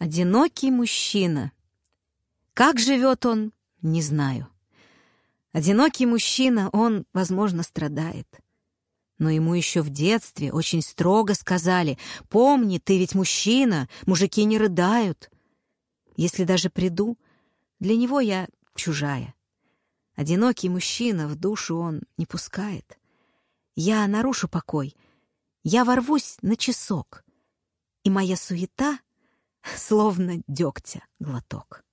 Одинокий мужчина. Как живет он, не знаю. Одинокий мужчина, он, возможно, страдает. Но ему еще в детстве очень строго сказали, «Помни, ты ведь мужчина, мужики не рыдают». Если даже приду, для него я чужая. Одинокий мужчина в душу он не пускает. Я нарушу покой, я ворвусь на часок, и моя суета — словно дегтя глоток.